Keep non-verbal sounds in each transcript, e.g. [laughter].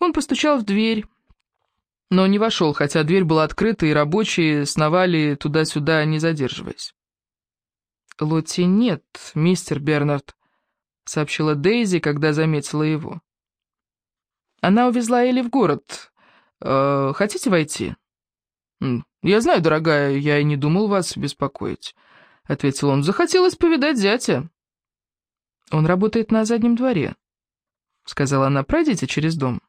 Он постучал в дверь, но не вошел, хотя дверь была открыта, и рабочие сновали туда-сюда, не задерживаясь. «Лотти нет, мистер Бернард», — сообщила Дейзи, когда заметила его. «Она увезла Элли в город. Э, хотите войти?» «Я знаю, дорогая, я и не думал вас беспокоить», — ответил он. «Захотелось повидать зятя». «Он работает на заднем дворе», — сказала она. «Пройдите через дом».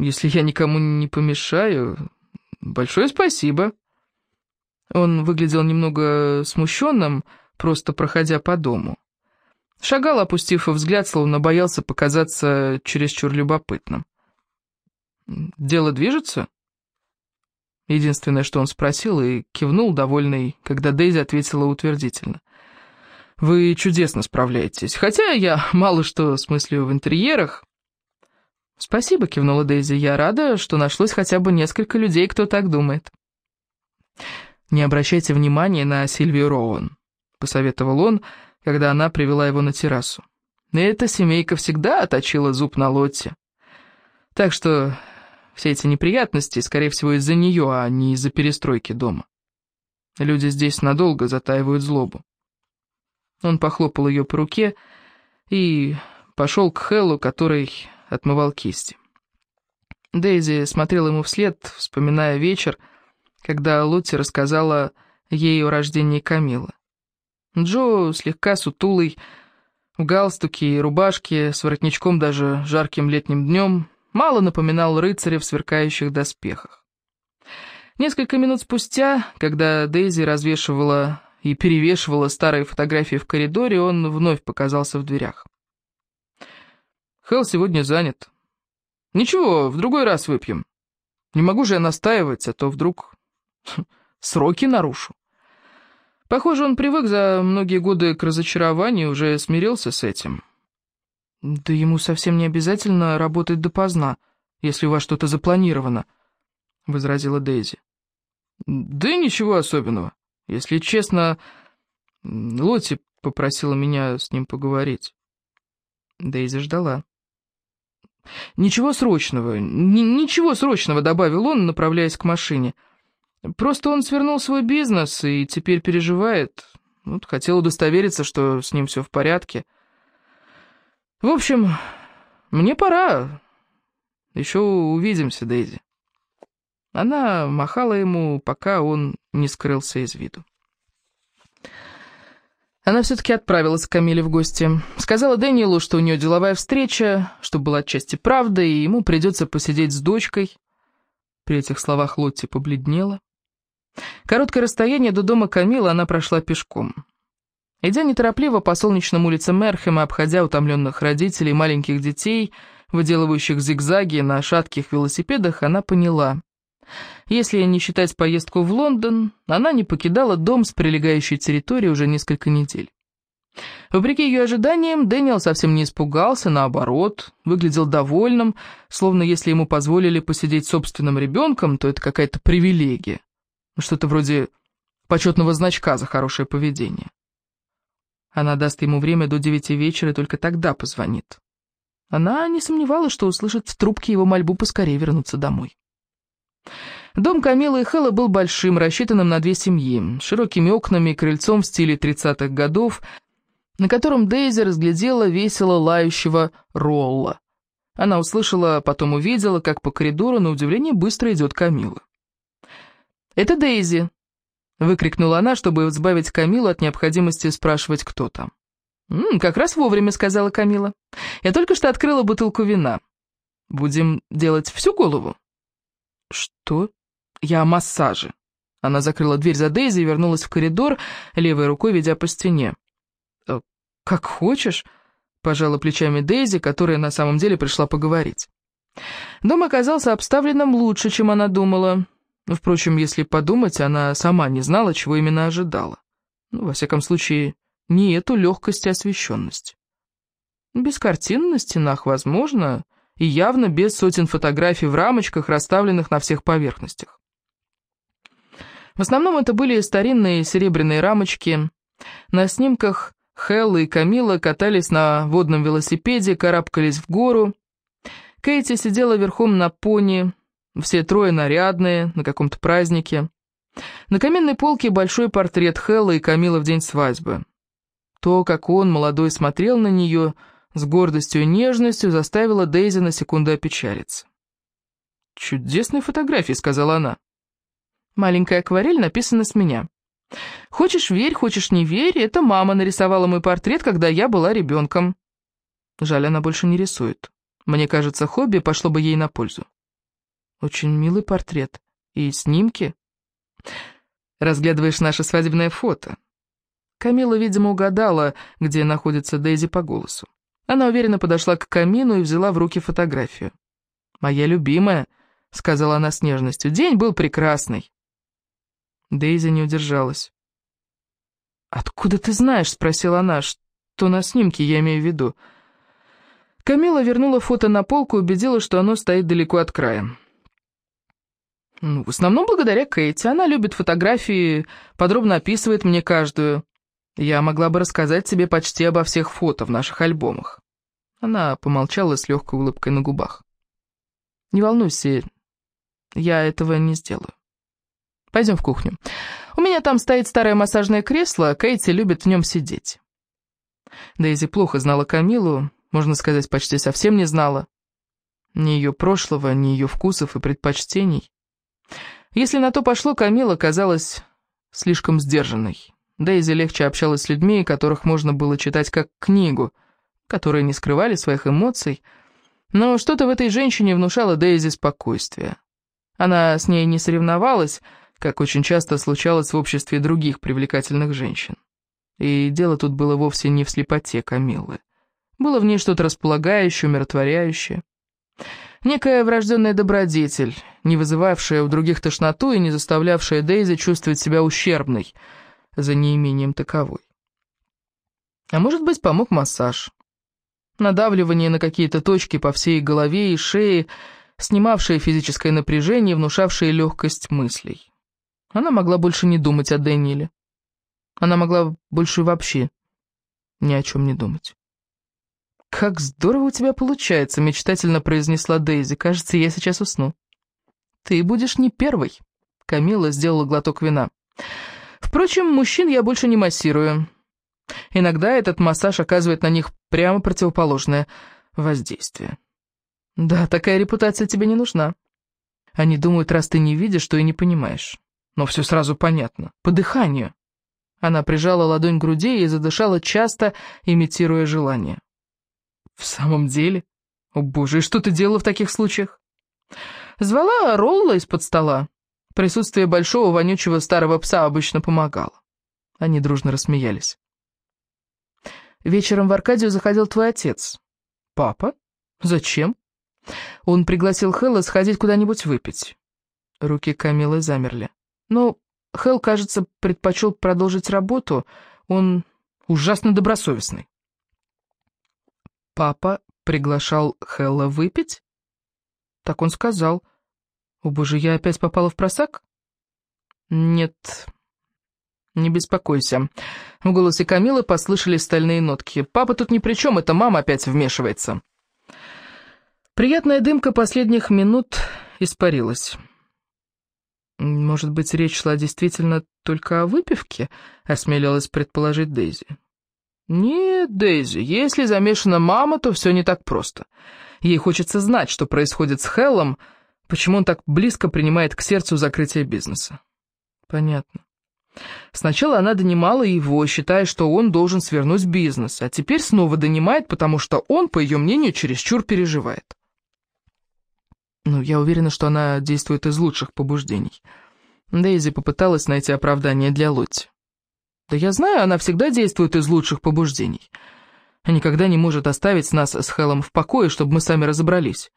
«Если я никому не помешаю, большое спасибо». Он выглядел немного смущенным, просто проходя по дому. Шагал, опустив взгляд, словно боялся показаться чересчур любопытным. «Дело движется?» Единственное, что он спросил, и кивнул, довольный, когда Дейзи ответила утвердительно. «Вы чудесно справляетесь, хотя я мало что смыслю в интерьерах». «Спасибо», — кивнула Дейзи, — «я рада, что нашлось хотя бы несколько людей, кто так думает». «Не обращайте внимания на Сильвию Роуэн», — посоветовал он, когда она привела его на террасу. «Эта семейка всегда оточила зуб на лотте. Так что все эти неприятности, скорее всего, из-за нее, а не из-за перестройки дома. Люди здесь надолго затаивают злобу». Он похлопал ее по руке и пошел к Хеллу, который отмывал кисти. Дейзи смотрела ему вслед, вспоминая вечер, когда Лотти рассказала ей о рождении Камилы. Джо, слегка сутулый, в галстуке и рубашке, с воротничком даже жарким летним днем, мало напоминал рыцаря в сверкающих доспехах. Несколько минут спустя, когда Дейзи развешивала и перевешивала старые фотографии в коридоре, он вновь показался в дверях. «Хелл сегодня занят. Ничего, в другой раз выпьем. Не могу же я настаивать, а то вдруг [laughs] Сроки нарушу. Похоже, он привык за многие годы к разочарованию, уже смирился с этим. Да ему совсем не обязательно работать допоздна, если у вас что-то запланировано, — возразила Дейзи. Да ничего особенного. Если честно, Лотти попросила меня с ним поговорить. Дейзи ждала. «Ничего срочного, ничего срочного», — добавил он, направляясь к машине. Просто он свернул свой бизнес и теперь переживает. Вот, хотел удостовериться, что с ним все в порядке. В общем, мне пора. Еще увидимся, Дейзи. Она махала ему, пока он не скрылся из виду. Она все-таки отправилась к Камиле в гости. Сказала Дэниелу, что у нее деловая встреча, что была отчасти правда, и ему придется посидеть с дочкой. При этих словах Лотти побледнела. Короткое расстояние до дома Камилы она прошла пешком. Идя неторопливо по солнечным улицам Мерхема, обходя утомленных родителей и маленьких детей, выделывающих зигзаги на шатких велосипедах, она поняла. Если не считать поездку в Лондон, она не покидала дом с прилегающей территории уже несколько недель. Вопреки ее ожиданиям, Дэниел совсем не испугался, наоборот, выглядел довольным, словно если ему позволили посидеть собственным ребенком, то это какая-то привилегия. Что-то вроде почетного значка за хорошее поведение. Она даст ему время до девяти вечера и только тогда позвонит. Она не сомневалась, что услышит в трубке его мольбу поскорее вернуться домой. Дом Камилы и Хэлла был большим, рассчитанным на две семьи, широкими окнами и крыльцом в стиле тридцатых годов, на котором Дейзи разглядела весело лающего Ролла. Она услышала, потом увидела, как по коридору, на удивление, быстро идет Камила. «Это Дейзи!» — выкрикнула она, чтобы избавить Камилу от необходимости спрашивать, кто там. «М -м, «Как раз вовремя», — сказала Камила. «Я только что открыла бутылку вина. Будем делать всю голову?» «Что?» «Я о массаже». Она закрыла дверь за Дейзи и вернулась в коридор, левой рукой ведя по стене. «Э, «Как хочешь», — пожала плечами Дейзи, которая на самом деле пришла поговорить. Дом оказался обставленным лучше, чем она думала. Впрочем, если подумать, она сама не знала, чего именно ожидала. Ну, во всяком случае, не эту легкость и освещенность. Без картин на стенах, возможно, и явно без сотен фотографий в рамочках, расставленных на всех поверхностях. В основном это были старинные серебряные рамочки. На снимках Хелла и Камила катались на водном велосипеде, карабкались в гору. Кейти сидела верхом на пони, все трое нарядные, на каком-то празднике. На каменной полке большой портрет Хэлла и Камила в день свадьбы. То, как он, молодой, смотрел на нее с гордостью и нежностью, заставило Дейзи на секунду опечалиться. «Чудесные фотографии», — сказала она. Маленькая акварель написана с меня. Хочешь верь, хочешь не верь, это мама нарисовала мой портрет, когда я была ребенком. Жаль, она больше не рисует. Мне кажется, хобби пошло бы ей на пользу. Очень милый портрет. И снимки. Разглядываешь наше свадебное фото. Камила, видимо, угадала, где находится Дейзи по голосу. Она уверенно подошла к камину и взяла в руки фотографию. «Моя любимая», — сказала она с нежностью, — «день был прекрасный». Дейзи не удержалась. «Откуда ты знаешь?» — спросила она. «Что на снимке, я имею в виду?» Камила вернула фото на полку и убедила, что оно стоит далеко от края. Ну, в основном благодаря Кейти. Она любит фотографии, подробно описывает мне каждую. Я могла бы рассказать тебе почти обо всех фото в наших альбомах. Она помолчала с легкой улыбкой на губах. Не волнуйся, я этого не сделаю. Пойдем в кухню. У меня там стоит старое массажное кресло, Кейти любит в нем сидеть. Дейзи плохо знала Камилу, можно сказать, почти совсем не знала. Ни ее прошлого, ни ее вкусов и предпочтений. Если на то пошло, Камила казалась слишком сдержанной. Дейзи легче общалась с людьми, которых можно было читать как книгу, которые не скрывали своих эмоций, но что-то в этой женщине внушало Дейзи спокойствие. Она с ней не соревновалась, как очень часто случалось в обществе других привлекательных женщин. И дело тут было вовсе не в слепоте Камиллы. Было в ней что-то располагающее, умиротворяющее. Некая врожденная добродетель, не вызывавшая у других тошноту и не заставлявшая Дейзи чувствовать себя ущербной за неимением таковой. А может быть, помог массаж. Надавливание на какие-то точки по всей голове и шее, снимавшее физическое напряжение, внушавшее легкость мыслей. Она могла больше не думать о Дэниеле. Она могла больше вообще ни о чем не думать. «Как здорово у тебя получается», — мечтательно произнесла Дейзи. «Кажется, я сейчас усну». «Ты будешь не первой», — Камила сделала глоток вина. «Впрочем, мужчин я больше не массирую. Иногда этот массаж оказывает на них прямо противоположное воздействие». «Да, такая репутация тебе не нужна. Они думают, раз ты не видишь, что и не понимаешь. Но все сразу понятно. По дыханию». Она прижала ладонь к груди и задышала часто, имитируя желание. «В самом деле? О боже, и что ты делала в таких случаях?» «Звала Ролла из-под стола. Присутствие большого вонючего старого пса обычно помогало». Они дружно рассмеялись. «Вечером в Аркадию заходил твой отец». «Папа? Зачем?» Он пригласил Хэлла сходить куда-нибудь выпить. Руки Камилы замерли. «Ну, Хелл, кажется, предпочел продолжить работу. Он ужасно добросовестный». Папа приглашал Хелла выпить? Так он сказал. О боже, я опять попала в просак? Нет, не беспокойся. В голосе Камилы послышались стальные нотки. Папа тут ни при чем, это мама опять вмешивается. Приятная дымка последних минут испарилась. «Может быть, речь шла действительно только о выпивке?» — осмелилась предположить Дейзи. «Нет, Дейзи, если замешана мама, то все не так просто. Ей хочется знать, что происходит с Хеллом, почему он так близко принимает к сердцу закрытие бизнеса». «Понятно. Сначала она донимала его, считая, что он должен свернуть бизнес, а теперь снова донимает, потому что он, по ее мнению, чересчур переживает». «Ну, я уверена, что она действует из лучших побуждений». Дейзи попыталась найти оправдание для Лотти. Да я знаю, она всегда действует из лучших побуждений. Никогда не может оставить нас с Хелом в покое, чтобы мы сами разобрались.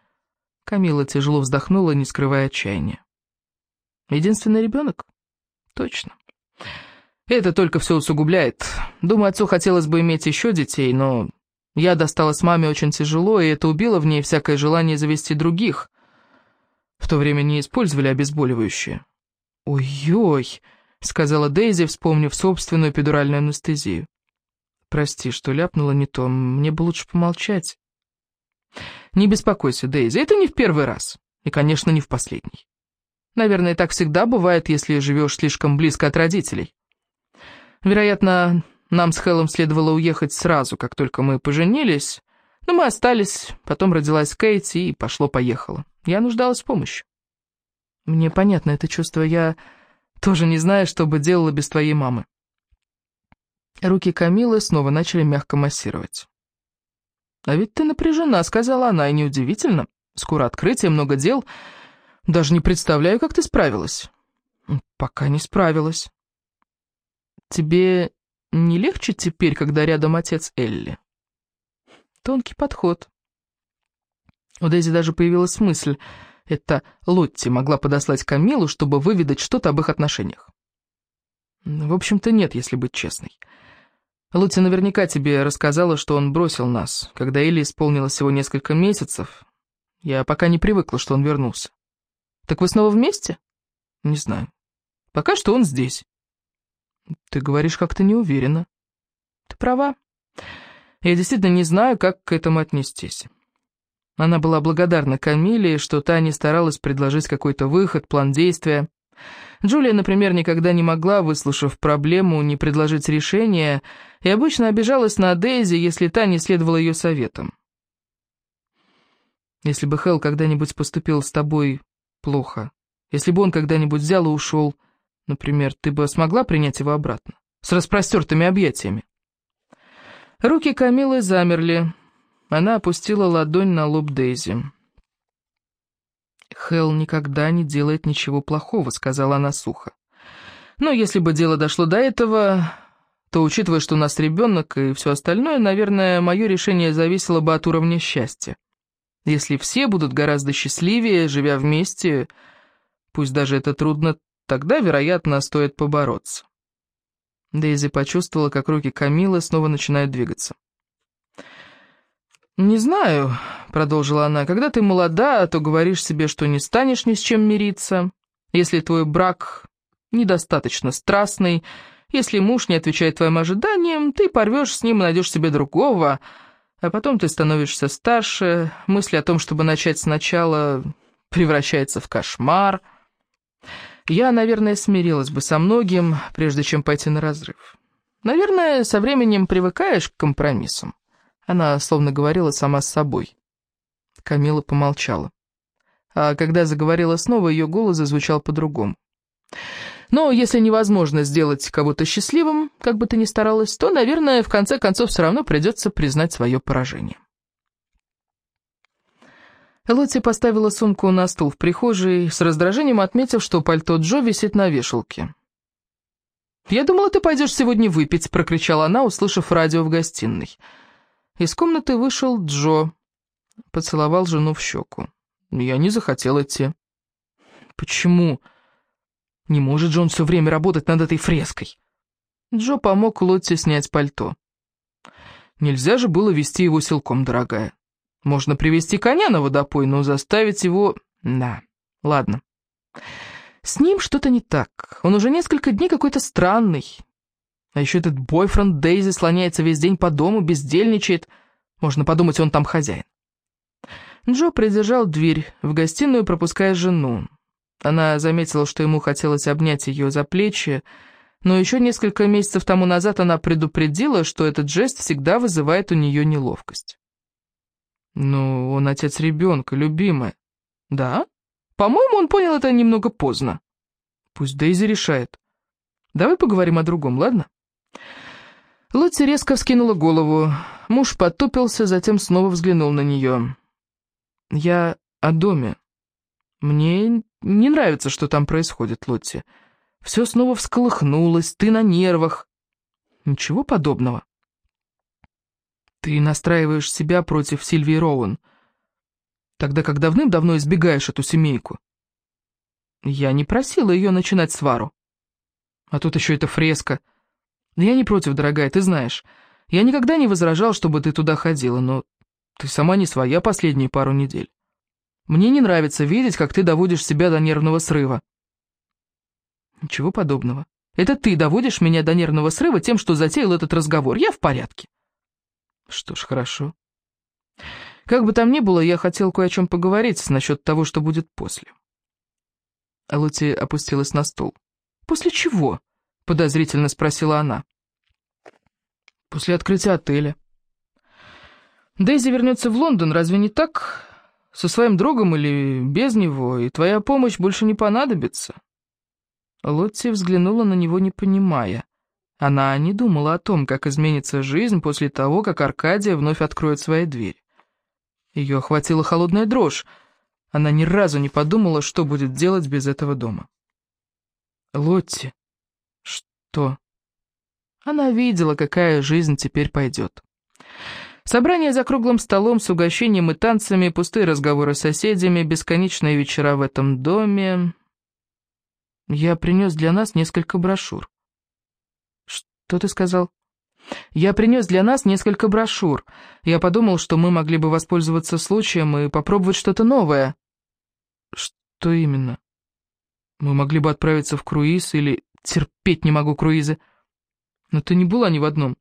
Камила тяжело вздохнула, не скрывая отчаяния. Единственный ребенок? Точно. Это только все усугубляет. Думаю, отцу хотелось бы иметь еще детей, но я досталась маме очень тяжело, и это убило в ней всякое желание завести других. В то время не использовали обезболивающие. Ой-ой! — сказала Дейзи, вспомнив собственную эпидуральную анестезию. «Прости, что ляпнула не то. Мне бы лучше помолчать». Не беспокойся, Дейзи, это не в первый раз. И, конечно, не в последний. Наверное, так всегда бывает, если живешь слишком близко от родителей. Вероятно, нам с Хеллом следовало уехать сразу, как только мы поженились, но мы остались, потом родилась Кейти и пошло-поехало. Я нуждалась в помощи. Мне понятно это чувство, я тоже не знаю, что бы делала без твоей мамы. Руки Камилы снова начали мягко массировать. «А ведь ты напряжена», — сказала она, — «и неудивительно. Скоро открытие, много дел. Даже не представляю, как ты справилась». «Пока не справилась». «Тебе не легче теперь, когда рядом отец Элли?» Тонкий подход. У Дейзи даже появилась мысль. Это Лотти могла подослать Камилу, чтобы выведать что-то об их отношениях. В общем-то, нет, если быть честной. Лотти наверняка тебе рассказала, что он бросил нас, когда Элли исполнилось всего несколько месяцев. Я пока не привыкла, что он вернулся. Так вы снова вместе? Не знаю. Пока что он здесь. Ты говоришь как-то неуверенно. Ты права. Я действительно не знаю, как к этому отнестись. Она была благодарна Камиле, что та не старалась предложить какой-то выход, план действия. Джулия, например, никогда не могла, выслушав проблему, не предложить решение, и обычно обижалась на Дейзи, если та не следовала ее советам. Если бы Хелл когда-нибудь поступил с тобой плохо, если бы он когда-нибудь взял и ушел, например, ты бы смогла принять его обратно? С распростертыми объятиями? Руки Камилы замерли. Она опустила ладонь на лоб Дейзи. «Хелл никогда не делает ничего плохого», — сказала она сухо. «Но если бы дело дошло до этого, то, учитывая, что у нас ребенок и все остальное, наверное, мое решение зависело бы от уровня счастья. Если все будут гораздо счастливее, живя вместе, пусть даже это трудно, тогда, вероятно, стоит побороться». Дейзи почувствовала, как руки Камилы снова начинают двигаться. «Не знаю», — продолжила она, — «когда ты молода, то говоришь себе, что не станешь ни с чем мириться. Если твой брак недостаточно страстный, если муж не отвечает твоим ожиданиям, ты порвешь с ним и найдешь себе другого, а потом ты становишься старше, мысли о том, чтобы начать сначала, превращается в кошмар». Я, наверное, смирилась бы со многим, прежде чем пойти на разрыв. Наверное, со временем привыкаешь к компромиссам. Она словно говорила сама с собой. Камила помолчала. А когда заговорила снова, ее голос зазвучал по-другому. Но если невозможно сделать кого-то счастливым, как бы ты ни старалась, то, наверное, в конце концов все равно придется признать свое поражение. Лотти поставила сумку на стул в прихожей, с раздражением отметив, что пальто Джо висит на вешалке. «Я думала, ты пойдешь сегодня выпить», — прокричала она, услышав радио в гостиной. Из комнаты вышел Джо, поцеловал жену в щеку. «Я не захотел идти». «Почему?» «Не может же он все время работать над этой фреской». Джо помог Лотти снять пальто. «Нельзя же было вести его силком, дорогая». Можно привести коня на водопой, но заставить его... Да, ладно. С ним что-то не так. Он уже несколько дней какой-то странный. А еще этот бойфренд Дейзи слоняется весь день по дому, бездельничает. Можно подумать, он там хозяин. Джо придержал дверь в гостиную, пропуская жену. Она заметила, что ему хотелось обнять ее за плечи, но еще несколько месяцев тому назад она предупредила, что этот жест всегда вызывает у нее неловкость. «Ну, он отец ребенка, любимая». «Да? По-моему, он понял это немного поздно». «Пусть Дейзи решает. Давай поговорим о другом, ладно?» Лотти резко вскинула голову. Муж потупился, затем снова взглянул на нее. «Я о доме. Мне не нравится, что там происходит, Лотти. Все снова всколыхнулось, ты на нервах». «Ничего подобного. Ты настраиваешь себя против Сильвии Роуэн, тогда как давным-давно избегаешь эту семейку. Я не просила ее начинать свару. А тут еще эта фреска. Я не против, дорогая, ты знаешь. Я никогда не возражал, чтобы ты туда ходила, но ты сама не своя последние пару недель. Мне не нравится видеть, как ты доводишь себя до нервного срыва. Ничего подобного. Это ты доводишь меня до нервного срыва тем, что затеял этот разговор. Я в порядке. Что ж, хорошо. Как бы там ни было, я хотел кое о чем поговорить насчет того, что будет после». Лоти опустилась на стол. «После чего?» — подозрительно спросила она. «После открытия отеля». «Дейзи вернется в Лондон, разве не так? Со своим другом или без него, и твоя помощь больше не понадобится». Лотти взглянула на него, не понимая. Она не думала о том, как изменится жизнь после того, как Аркадия вновь откроет свои двери. Ее охватила холодная дрожь. Она ни разу не подумала, что будет делать без этого дома. «Лотти, что?» Она видела, какая жизнь теперь пойдет. Собрание за круглым столом с угощением и танцами, пустые разговоры с соседями, бесконечные вечера в этом доме. Я принес для нас несколько брошюр. Что ты сказал? Я принес для нас несколько брошюр. Я подумал, что мы могли бы воспользоваться случаем и попробовать что-то новое. Что именно? Мы могли бы отправиться в круиз или... Терпеть не могу круизы. Но ты не была ни в одном.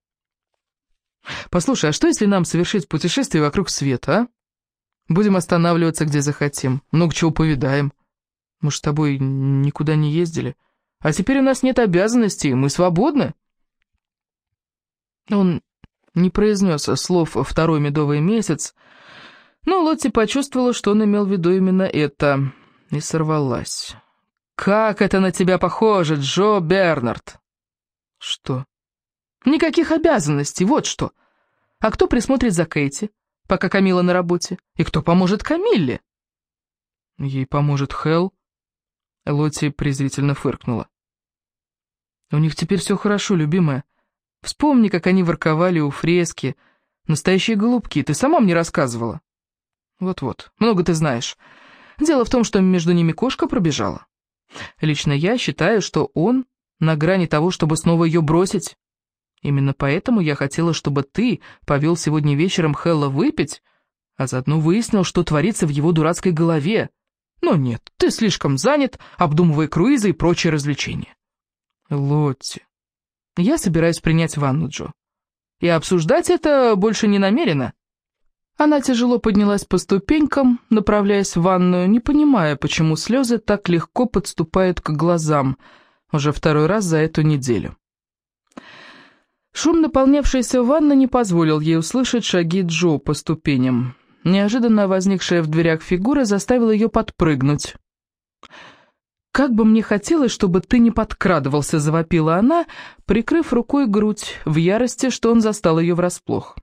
Послушай, а что если нам совершить путешествие вокруг света, а? Будем останавливаться, где захотим, много чего повидаем. Мы ж с тобой никуда не ездили. А теперь у нас нет обязанностей, мы свободны. Он не произнес слов «второй медовый месяц», но Лотти почувствовала, что он имел в виду именно это, и сорвалась. «Как это на тебя похоже, Джо Бернард?» «Что?» «Никаких обязанностей, вот что. А кто присмотрит за Кэти, пока Камила на работе? И кто поможет Камилле?» «Ей поможет Хелл», — Лотти презрительно фыркнула. «У них теперь все хорошо, любимая. Вспомни, как они ворковали у фрески. Настоящие голубки, ты сама мне рассказывала. Вот-вот, много ты знаешь. Дело в том, что между ними кошка пробежала. Лично я считаю, что он на грани того, чтобы снова ее бросить. Именно поэтому я хотела, чтобы ты повел сегодня вечером Хелла выпить, а заодно выяснил, что творится в его дурацкой голове. Но нет, ты слишком занят, обдумывая круизы и прочие развлечения. Лотти, я собираюсь принять ванну, Джо. И обсуждать это больше не намерена. Она тяжело поднялась по ступенькам, направляясь в ванную, не понимая, почему слезы так легко подступают к глазам, уже второй раз за эту неделю. Шум, наполнявшийся ванна, не позволил ей услышать шаги Джо по ступеням. Неожиданно возникшая в дверях фигура заставила ее подпрыгнуть. «Как бы мне хотелось, чтобы ты не подкрадывался», — завопила она, прикрыв рукой грудь, в ярости, что он застал ее врасплох.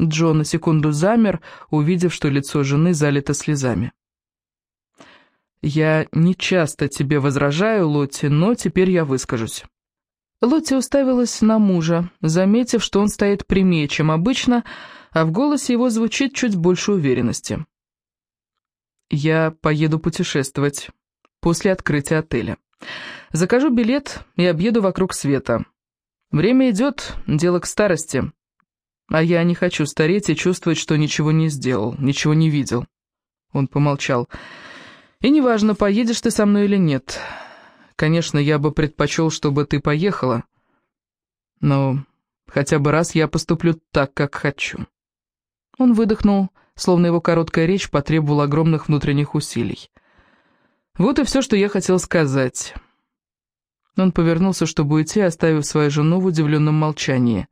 Джо на секунду замер, увидев, что лицо жены залито слезами. «Я не часто тебе возражаю, Лотти, но теперь я выскажусь». Лотти уставилась на мужа, заметив, что он стоит прямее, чем обычно, а в голосе его звучит чуть больше уверенности. «Я поеду путешествовать после открытия отеля. Закажу билет и объеду вокруг света. Время идет, дело к старости. А я не хочу стареть и чувствовать, что ничего не сделал, ничего не видел. Он помолчал. И неважно, поедешь ты со мной или нет. Конечно, я бы предпочел, чтобы ты поехала. Но хотя бы раз я поступлю так, как хочу. Он выдохнул, словно его короткая речь потребовала огромных внутренних усилий. Вот и все, что я хотел сказать. Он повернулся, чтобы уйти, оставив свою жену в удивленном молчании.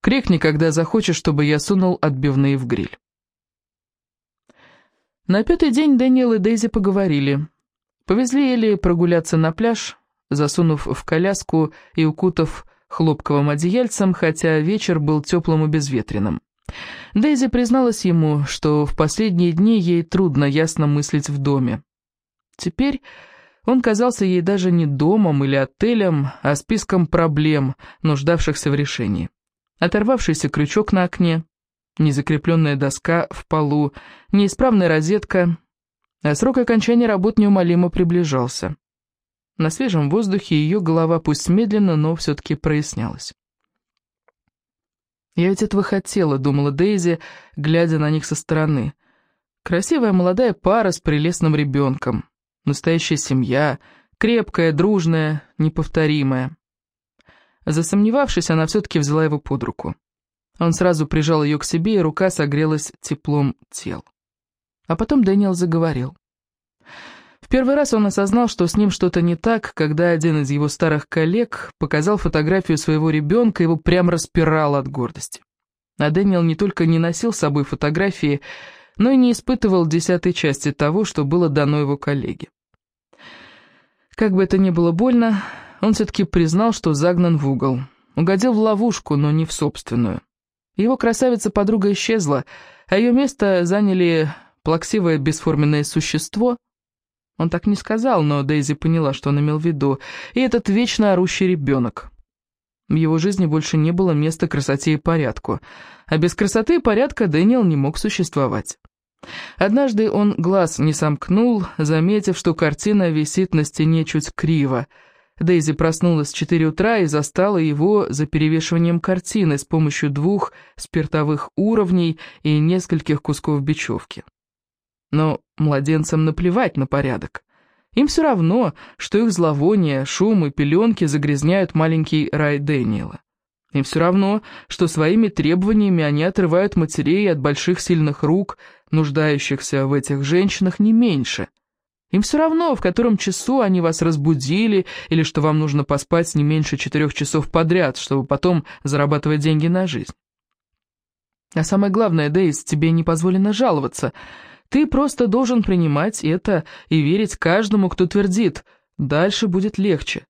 «Крикни, когда захочешь, чтобы я сунул отбивные в гриль». На пятый день Дэниел и Дейзи поговорили. Повезли Элли прогуляться на пляж, засунув в коляску и укутав хлопковым одеяльцем, хотя вечер был теплым и безветренным. Дейзи призналась ему, что в последние дни ей трудно ясно мыслить в доме. Теперь он казался ей даже не домом или отелем, а списком проблем, нуждавшихся в решении. Оторвавшийся крючок на окне, незакрепленная доска в полу, неисправная розетка, а срок окончания работ неумолимо приближался. На свежем воздухе ее голова пусть медленно, но все-таки прояснялась. «Я ведь этого хотела», — думала Дейзи, глядя на них со стороны. «Красивая молодая пара с прелестным ребенком. Настоящая семья, крепкая, дружная, неповторимая. Засомневавшись, она все-таки взяла его под руку. Он сразу прижал ее к себе, и рука согрелась теплом тел. А потом Дэниел заговорил. В первый раз он осознал, что с ним что-то не так, когда один из его старых коллег показал фотографию своего ребенка, его прям распирал от гордости. А Дэниел не только не носил с собой фотографии, но и не испытывал десятой части того, что было дано его коллеге. Как бы это ни было больно, он все-таки признал, что загнан в угол. Угодил в ловушку, но не в собственную. Его красавица-подруга исчезла, а ее место заняли плаксивое бесформенное существо. Он так не сказал, но Дейзи поняла, что он имел в виду, и этот вечно орущий ребенок. В его жизни больше не было места красоте и порядку, а без красоты и порядка Дэниел не мог существовать. Однажды он глаз не сомкнул, заметив, что картина висит на стене чуть криво. Дейзи проснулась в 4 утра и застала его за перевешиванием картины с помощью двух спиртовых уровней и нескольких кусков бечевки. Но младенцам наплевать на порядок. Им все равно, что их зловоние, шум и пеленки загрязняют маленький рай Дэниела. Им все равно, что своими требованиями они отрывают матерей от больших сильных рук, нуждающихся в этих женщинах не меньше. Им все равно, в котором часу они вас разбудили, или что вам нужно поспать не меньше четырех часов подряд, чтобы потом зарабатывать деньги на жизнь. А самое главное, Дейс, тебе не позволено жаловаться. Ты просто должен принимать это и верить каждому, кто твердит «дальше будет легче»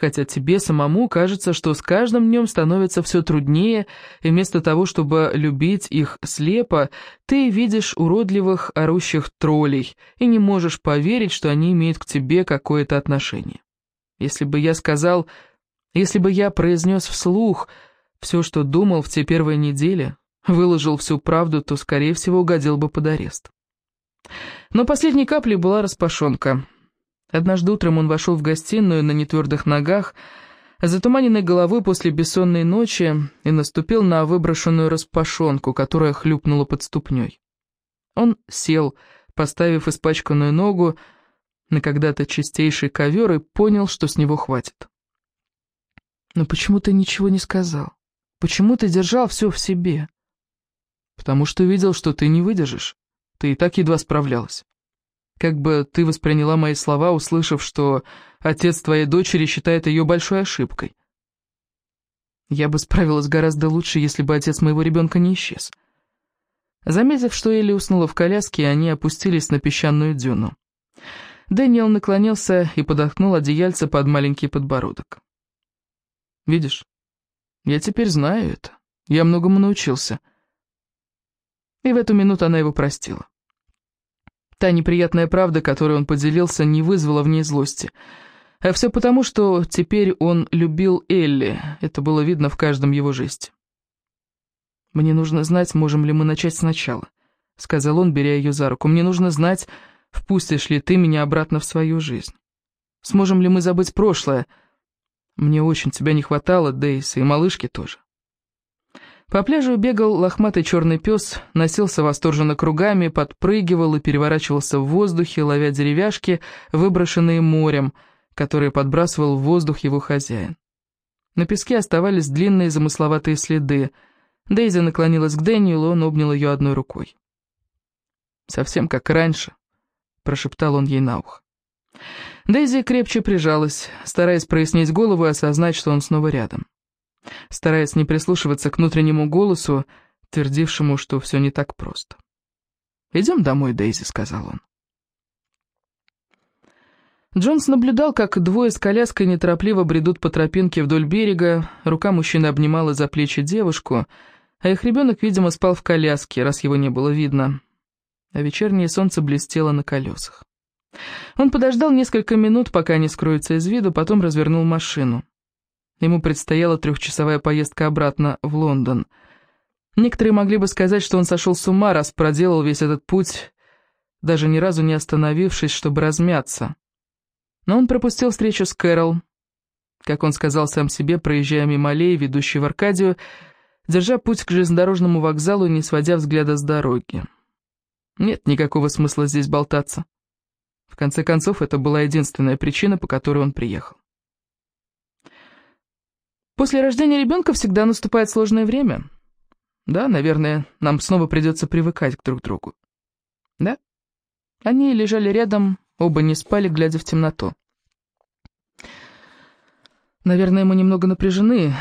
хотя тебе самому кажется, что с каждым днем становится все труднее, и вместо того, чтобы любить их слепо, ты видишь уродливых орущих троллей и не можешь поверить, что они имеют к тебе какое-то отношение. Если бы я сказал, если бы я произнес вслух все, что думал в те первые недели, выложил всю правду, то, скорее всего, угодил бы под арест. Но последней каплей была распашонка — Однажды утром он вошел в гостиную на нетвердых ногах, затуманенной головой после бессонной ночи, и наступил на выброшенную распашонку, которая хлюпнула под ступней. Он сел, поставив испачканную ногу на когда-то чистейший ковер, и понял, что с него хватит. «Но почему ты ничего не сказал? Почему ты держал все в себе?» «Потому что видел, что ты не выдержишь. Ты и так едва справлялась». Как бы ты восприняла мои слова, услышав, что отец твоей дочери считает ее большой ошибкой? Я бы справилась гораздо лучше, если бы отец моего ребенка не исчез. Заметив, что Элли уснула в коляске, они опустились на песчаную дюну. Дэниел наклонился и подохнул одеяльце под маленький подбородок. «Видишь, я теперь знаю это. Я многому научился». И в эту минуту она его простила. Та неприятная правда, которой он поделился, не вызвала в ней злости. А все потому, что теперь он любил Элли, это было видно в каждом его жесте. «Мне нужно знать, можем ли мы начать сначала», — сказал он, беря ее за руку. «Мне нужно знать, впустишь ли ты меня обратно в свою жизнь. Сможем ли мы забыть прошлое? Мне очень тебя не хватало, Дейс, и малышки тоже». По пляжу бегал лохматый черный пес, носился восторженно кругами, подпрыгивал и переворачивался в воздухе, ловя деревяшки, выброшенные морем, которые подбрасывал в воздух его хозяин. На песке оставались длинные замысловатые следы. Дейзи наклонилась к Дэниелу, он обнял ее одной рукой. «Совсем как раньше», — прошептал он ей на ухо. Дейзи крепче прижалась, стараясь прояснить голову и осознать, что он снова рядом стараясь не прислушиваться к внутреннему голосу, твердившему, что все не так просто. «Идем домой, Дейзи», — сказал он. Джонс наблюдал, как двое с коляской неторопливо бредут по тропинке вдоль берега, рука мужчины обнимала за плечи девушку, а их ребенок, видимо, спал в коляске, раз его не было видно, а вечернее солнце блестело на колесах. Он подождал несколько минут, пока они скроются из виду, потом развернул машину. Ему предстояла трехчасовая поездка обратно в Лондон. Некоторые могли бы сказать, что он сошел с ума, раз проделал весь этот путь, даже ни разу не остановившись, чтобы размяться. Но он пропустил встречу с Кэрол, как он сказал сам себе, проезжая мимо аллеи, ведущей в Аркадию, держа путь к железнодорожному вокзалу и не сводя взгляда с дороги. Нет никакого смысла здесь болтаться. В конце концов, это была единственная причина, по которой он приехал. После рождения ребенка всегда наступает сложное время. Да, наверное, нам снова придется привыкать к друг другу. Да? Они лежали рядом, оба не спали, глядя в темноту. Наверное, мы немного напряжены.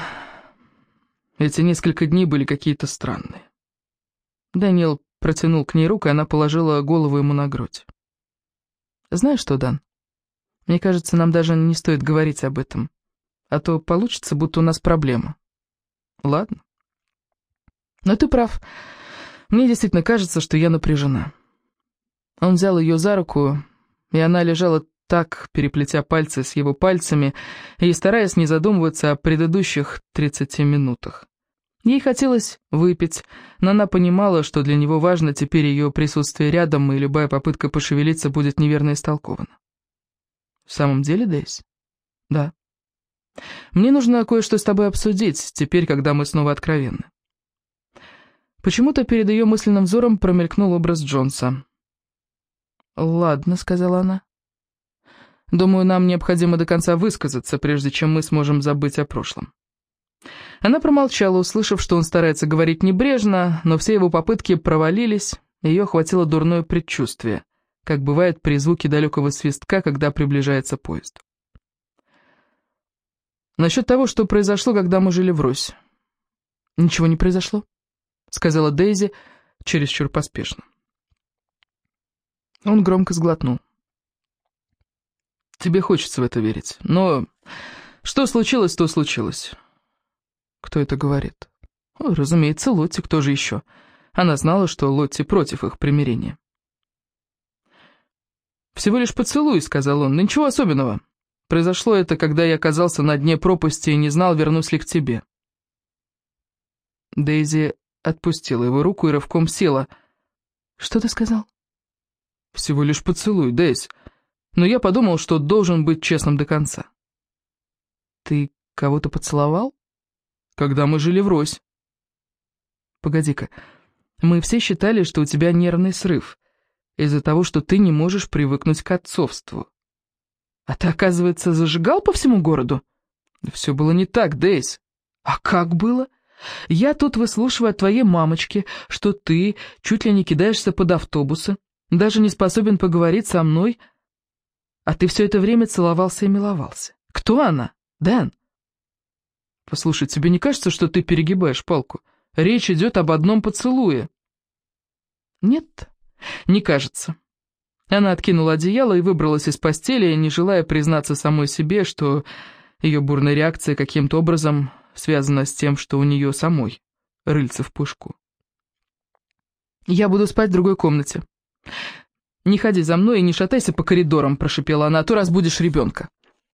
Эти несколько дней были какие-то странные. Даниэл протянул к ней руку, и она положила голову ему на грудь. «Знаешь что, Дан, мне кажется, нам даже не стоит говорить об этом, а то получится, будто у нас проблема». «Ладно. Но ты прав. Мне действительно кажется, что я напряжена». Он взял ее за руку, и она лежала так, переплетя пальцы с его пальцами и стараясь не задумываться о предыдущих 30 минутах. Ей хотелось выпить, но она понимала, что для него важно теперь ее присутствие рядом, и любая попытка пошевелиться будет неверно истолкована. «В самом деле, Дейс?» «Да». «Мне нужно кое-что с тобой обсудить, теперь, когда мы снова откровенны». Почему-то перед ее мысленным взором промелькнул образ Джонса. «Ладно», — сказала она. «Думаю, нам необходимо до конца высказаться, прежде чем мы сможем забыть о прошлом». Она промолчала, услышав, что он старается говорить небрежно, но все его попытки провалились, ее охватило дурное предчувствие, как бывает при звуке далекого свистка, когда приближается поезд. Насчет того, что произошло, когда мы жили в Русь. «Ничего не произошло», — сказала Дейзи чересчур поспешно. Он громко сглотнул. «Тебе хочется в это верить, но что случилось, то случилось. Кто это говорит? О, разумеется, Лотти, кто же еще? Она знала, что Лотти против их примирения. «Всего лишь поцелуй», — сказал он, — «ничего особенного. Произошло это, когда я оказался на дне пропасти и не знал, вернусь ли к тебе». Дейзи отпустила его руку и рывком села. «Что ты сказал?» «Всего лишь поцелуй, Дейз. Но я подумал, что должен быть честным до конца». «Ты кого-то поцеловал?» когда мы жили врозь. Погоди-ка, мы все считали, что у тебя нервный срыв из-за того, что ты не можешь привыкнуть к отцовству. А ты, оказывается, зажигал по всему городу? Все было не так, Дейс. А как было? Я тут выслушиваю от твоей мамочки, что ты чуть ли не кидаешься под автобусы, даже не способен поговорить со мной, а ты все это время целовался и миловался. Кто она, Дэн? «Послушай, тебе не кажется, что ты перегибаешь палку? Речь идет об одном поцелуе». «Нет, не кажется». Она откинула одеяло и выбралась из постели, не желая признаться самой себе, что ее бурная реакция каким-то образом связана с тем, что у нее самой рыльце в пушку. «Я буду спать в другой комнате. Не ходи за мной и не шатайся по коридорам», — прошипела она, — «а то разбудишь ребенка».